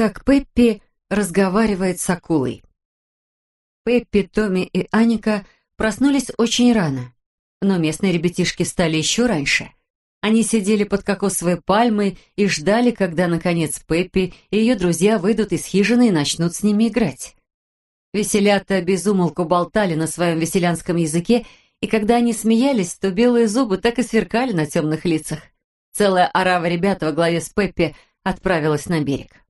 как Пеппи разговаривает с акулой. Пеппи, Томми и Аника проснулись очень рано, но местные ребятишки стали еще раньше. Они сидели под кокосовой пальмой и ждали, когда, наконец, Пеппи и ее друзья выйдут из хижины и начнут с ними играть. Веселята безумолку болтали на своем веселянском языке, и когда они смеялись, то белые зубы так и сверкали на темных лицах. Целая орава ребят во главе с Пеппи отправилась на берег.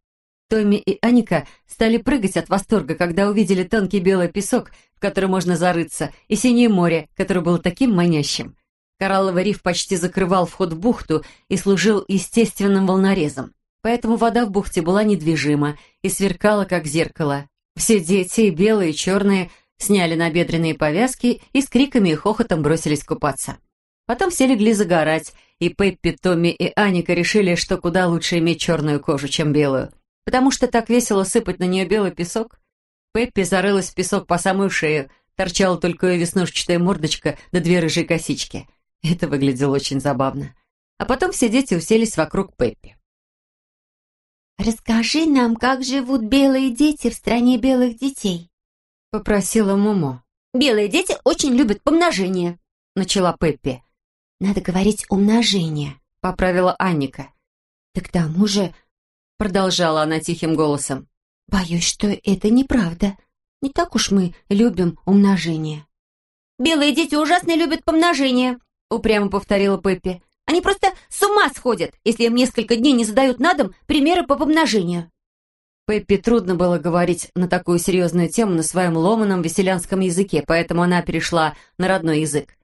Томми и Аника стали прыгать от восторга, когда увидели тонкий белый песок, в который можно зарыться, и синее море, которое было таким манящим. Коралловый риф почти закрывал вход в бухту и служил естественным волнорезом. Поэтому вода в бухте была недвижима и сверкала, как зеркало. Все дети, белые, и черные, сняли набедренные повязки и с криками и хохотом бросились купаться. Потом все легли загорать, и Пеппи, Томми и Аника решили, что куда лучше иметь черную кожу, чем белую потому что так весело сыпать на нее белый песок. Пеппи зарылась в песок по самую шею, торчала только ее веснушчатая мордочка да две рыжие косички. Это выглядело очень забавно. А потом все дети уселись вокруг Пеппи. «Расскажи нам, как живут белые дети в стране белых детей», — попросила Момо. «Белые дети очень любят помножение», — начала Пеппи. «Надо говорить умножение», — поправила Анника. «Да к тому же продолжала она тихим голосом. «Боюсь, что это неправда. Не так уж мы любим умножение». «Белые дети ужасно любят помножение», — упрямо повторила Пеппи. «Они просто с ума сходят, если им несколько дней не задают на дом примеры по помножению». Пеппи трудно было говорить на такую серьезную тему на своем ломаном веселянском языке, поэтому она перешла на родной язык.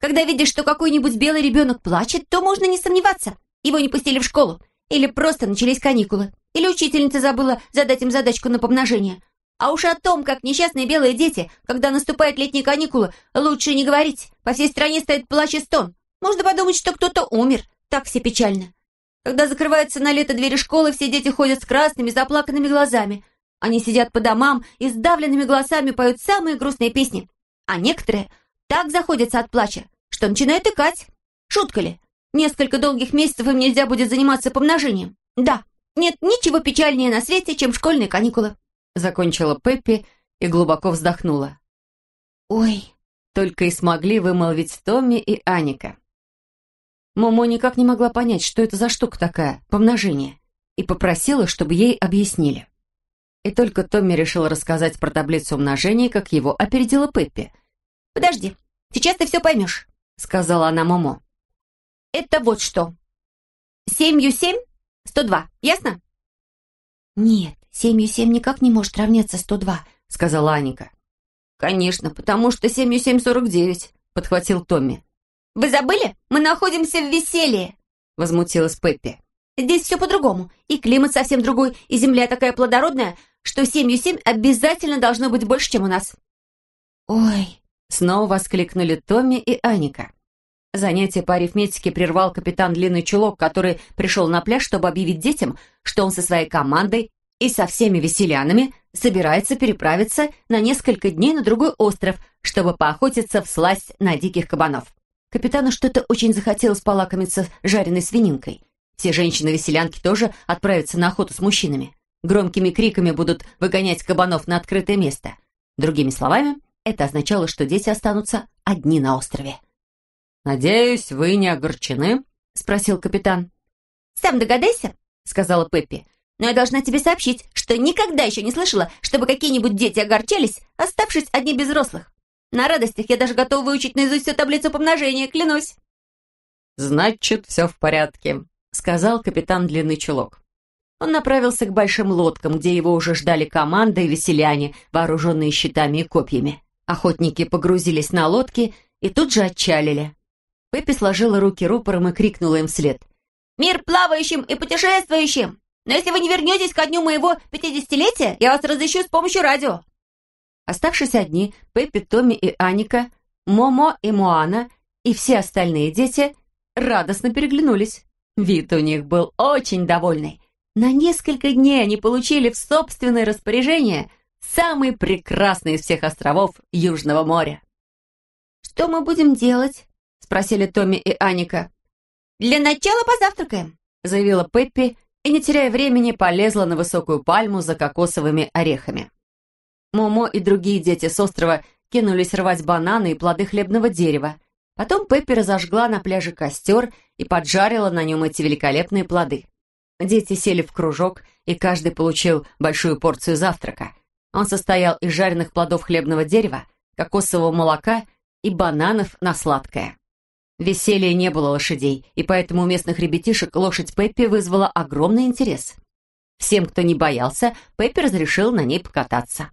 «Когда видишь, что какой-нибудь белый ребенок плачет, то можно не сомневаться. Его не пустили в школу. Или просто начались каникулы. Или учительница забыла задать им задачку на помножение. А уж о том, как несчастные белые дети, когда наступают летние каникулы, лучше не говорить. По всей стране стоит плач и стон. Можно подумать, что кто-то умер. Так все печально. Когда закрываются на лето двери школы, все дети ходят с красными, заплаканными глазами. Они сидят по домам и с давленными голосами поют самые грустные песни. А некоторые так заходятся от плача, что начинают икать. Шутка ли? Несколько долгих месяцев им нельзя будет заниматься помножением. Да, нет ничего печальнее на свете, чем школьные каникулы. Закончила Пеппи и глубоко вздохнула. Ой, только и смогли вымолвить Томми и Аника. Момо никак не могла понять, что это за штука такая, помножение, и попросила, чтобы ей объяснили. И только Томми решил рассказать про таблицу умножения, как его опередила Пеппи. «Подожди, сейчас ты все поймешь», — сказала она Момо. Это вот что. Семью семь — сто два, ясно? Нет, семью семь никак не может равняться сто два, сказала Аника. Конечно, потому что семью семь сорок девять, подхватил Томми. Вы забыли? Мы находимся в веселье, возмутилась Пеппи. Здесь все по-другому, и климат совсем другой, и земля такая плодородная, что семью семь обязательно должно быть больше, чем у нас. Ой, снова воскликнули Томми и Аника. Занятие по арифметике прервал капитан Длинный Чулок, который пришел на пляж, чтобы объявить детям, что он со своей командой и со всеми веселянами собирается переправиться на несколько дней на другой остров, чтобы поохотиться в сласть на диких кабанов. Капитану что-то очень захотелось полакомиться жареной свининкой. Все женщины-веселянки тоже отправятся на охоту с мужчинами. Громкими криками будут выгонять кабанов на открытое место. Другими словами, это означало, что дети останутся одни на острове. «Надеюсь, вы не огорчены?» — спросил капитан. «Сам догадайся», — сказала Пеппи. «Но я должна тебе сообщить, что никогда еще не слышала, чтобы какие-нибудь дети огорчались, оставшись одни без взрослых. На радостях я даже готова выучить наизусть всю таблицу помножения, клянусь». «Значит, все в порядке», — сказал капитан Длинный Чулок. Он направился к большим лодкам, где его уже ждали команда и веселяне, вооруженные щитами и копьями. Охотники погрузились на лодки и тут же отчалили. Пеппи сложила руки рупором и крикнула им вслед. «Мир плавающим и путешествующим! Но если вы не вернетесь ко дню моего пятидесятилетия, я вас разыщу с помощью радио!» Оставшись одни, Пеппи, Томми и Аника, Момо и Моана и все остальные дети радостно переглянулись. Вид у них был очень довольный. На несколько дней они получили в собственное распоряжение самый прекрасный из всех островов Южного моря. «Что мы будем делать?» Спросили Томми и Аника. «Для начала позавтракаем», — заявила Пеппи и, не теряя времени, полезла на высокую пальму за кокосовыми орехами. Момо и другие дети с острова кинулись рвать бананы и плоды хлебного дерева. Потом Пеппи разожгла на пляже костер и поджарила на нем эти великолепные плоды. Дети сели в кружок, и каждый получил большую порцию завтрака. Он состоял из жареных плодов хлебного дерева, кокосового молока и бананов на сладкое. В веселье не было лошадей, и поэтому у местных ребятишек лошадь Пеппи вызвала огромный интерес. Всем, кто не боялся, Пеппи разрешил на ней покататься.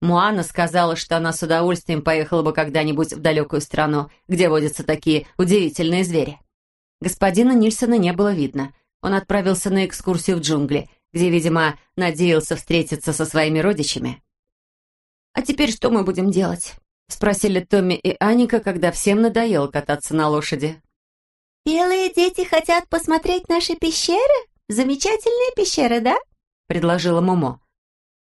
Муана сказала, что она с удовольствием поехала бы когда-нибудь в далекую страну, где водятся такие удивительные звери. Господина Нильсона не было видно. Он отправился на экскурсию в джунгли, где, видимо, надеялся встретиться со своими родичами. «А теперь что мы будем делать?» — спросили Томми и Аника, когда всем надоело кататься на лошади. «Белые дети хотят посмотреть наши пещеры? Замечательные пещеры, да?» — предложила Момо.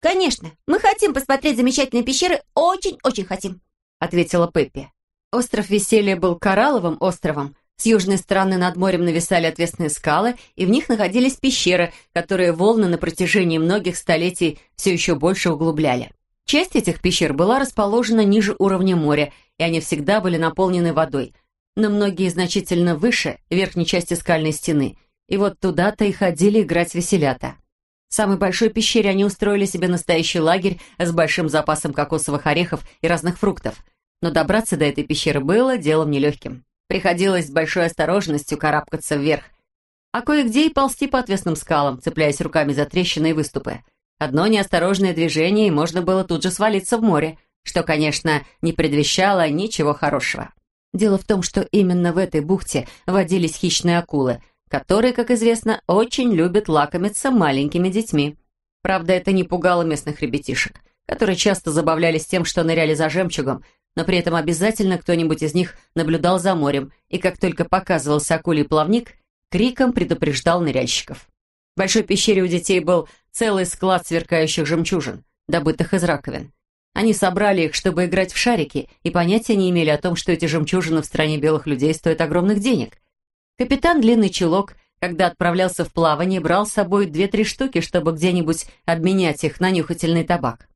«Конечно, мы хотим посмотреть замечательные пещеры, очень-очень хотим», — ответила Пеппи. Остров Веселья был коралловым островом. С южной стороны над морем нависали отвесные скалы, и в них находились пещеры, которые волны на протяжении многих столетий все еще больше углубляли. Часть этих пещер была расположена ниже уровня моря, и они всегда были наполнены водой, но многие значительно выше верхней части скальной стены, и вот туда-то и ходили играть веселята. В самой большой пещере они устроили себе настоящий лагерь с большим запасом кокосовых орехов и разных фруктов, но добраться до этой пещеры было делом нелегким. Приходилось с большой осторожностью карабкаться вверх, а кое-где и ползти по отвесным скалам, цепляясь руками за трещины и выступы – Одно неосторожное движение, и можно было тут же свалиться в море, что, конечно, не предвещало ничего хорошего. Дело в том, что именно в этой бухте водились хищные акулы, которые, как известно, очень любят лакомиться маленькими детьми. Правда, это не пугало местных ребятишек, которые часто забавлялись тем, что ныряли за жемчугом, но при этом обязательно кто-нибудь из них наблюдал за морем и, как только показывался акулий плавник, криком предупреждал ныряльщиков. В большой пещере у детей был целый склад сверкающих жемчужин, добытых из раковин. Они собрали их, чтобы играть в шарики, и понятия не имели о том, что эти жемчужины в стране белых людей стоят огромных денег. Капитан Длинный Чулок, когда отправлялся в плавание, брал с собой две-три штуки, чтобы где-нибудь обменять их на нюхательный табак.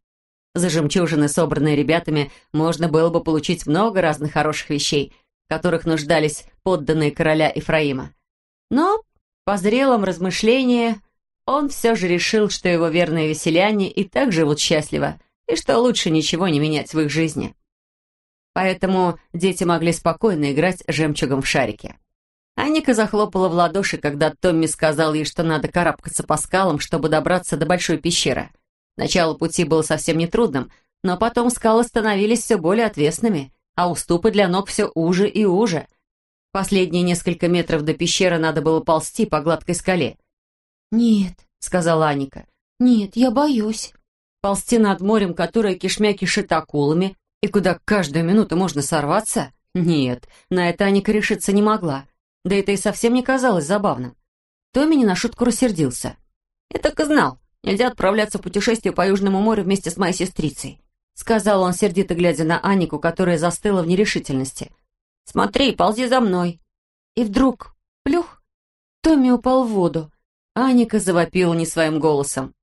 За жемчужины, собранные ребятами, можно было бы получить много разных хороших вещей, в которых нуждались подданные короля Ифраима. Но по зрелом размышлении он все же решил, что его верные веселяне и так живут счастливо, и что лучше ничего не менять в их жизни. Поэтому дети могли спокойно играть жемчугом в шарике. Аника захлопала в ладоши, когда Томми сказал ей, что надо карабкаться по скалам, чтобы добраться до большой пещеры. Начало пути было совсем нетрудным, но потом скалы становились все более отвесными, а уступы для ног все уже и уже – Последние несколько метров до пещеры надо было ползти по гладкой скале. «Нет», — сказала Аника, — «нет, я боюсь». Ползти над морем, которое кишмя кишит акулами, и куда каждую минуту можно сорваться? Нет, на это Аника решиться не могла. Да это и совсем не казалось забавным. Томми не на шутку рассердился. «Я так и знал. Нельзя отправляться в путешествие по Южному морю вместе с моей сестрицей», сказал он, сердито глядя на Анику, которая застыла в нерешительности. Смотри, ползи за мной!» И вдруг, плюх, Томми упал в воду. Аника завопила не своим голосом.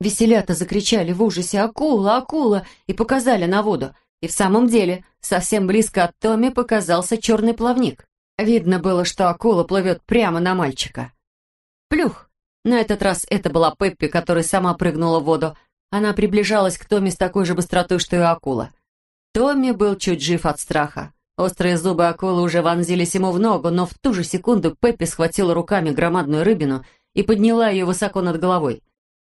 Веселята закричали в ужасе «Акула! Акула!» и показали на воду. И в самом деле, совсем близко от Томми показался черный плавник. Видно было, что акула плывет прямо на мальчика. Плюх! На этот раз это была Пеппи, которая сама прыгнула в воду. Она приближалась к Томми с такой же быстротой, что и акула. Томми был чуть жив от страха. Острые зубы акулы уже вонзились ему в ногу, но в ту же секунду Пеппи схватила руками громадную рыбину и подняла ее высоко над головой.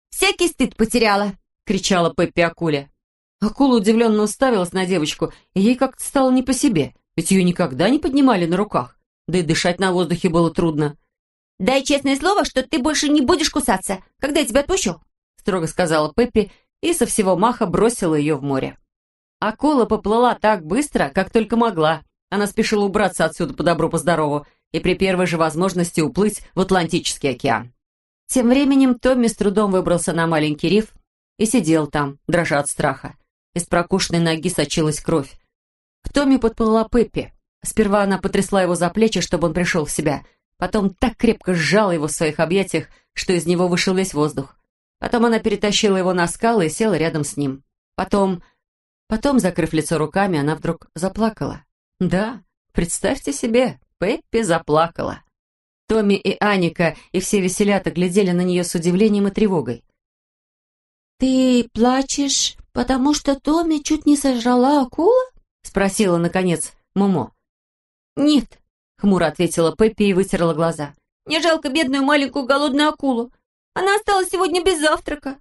«Всякий стыд потеряла!» — кричала Пеппи акуле. Акула удивленно уставилась на девочку, и ей как-то стало не по себе, ведь ее никогда не поднимали на руках, да и дышать на воздухе было трудно. «Дай честное слово, что ты больше не будешь кусаться, когда я тебя отпущу», — строго сказала Пеппи и со всего маха бросила ее в море. Акула поплыла так быстро, как только могла. Она спешила убраться отсюда по добру, по здорову и при первой же возможности уплыть в Атлантический океан. Тем временем Томми с трудом выбрался на маленький риф и сидел там, дрожа от страха. Из прокушенной ноги сочилась кровь. К Томми подплыла Пеппи. Сперва она потрясла его за плечи, чтобы он пришел в себя. Потом так крепко сжала его в своих объятиях, что из него вышел весь воздух. Потом она перетащила его на скалы и села рядом с ним. Потом... Потом, закрыв лицо руками, она вдруг заплакала. Да, представьте себе, Пеппи заплакала. Томми и Аника и все веселята глядели на нее с удивлением и тревогой. «Ты плачешь, потому что Томми чуть не сожрала акула?» — спросила, наконец, Момо. «Нет», — хмуро ответила Пеппи и вытерла глаза. «Мне жалко бедную маленькую голодную акулу. Она осталась сегодня без завтрака».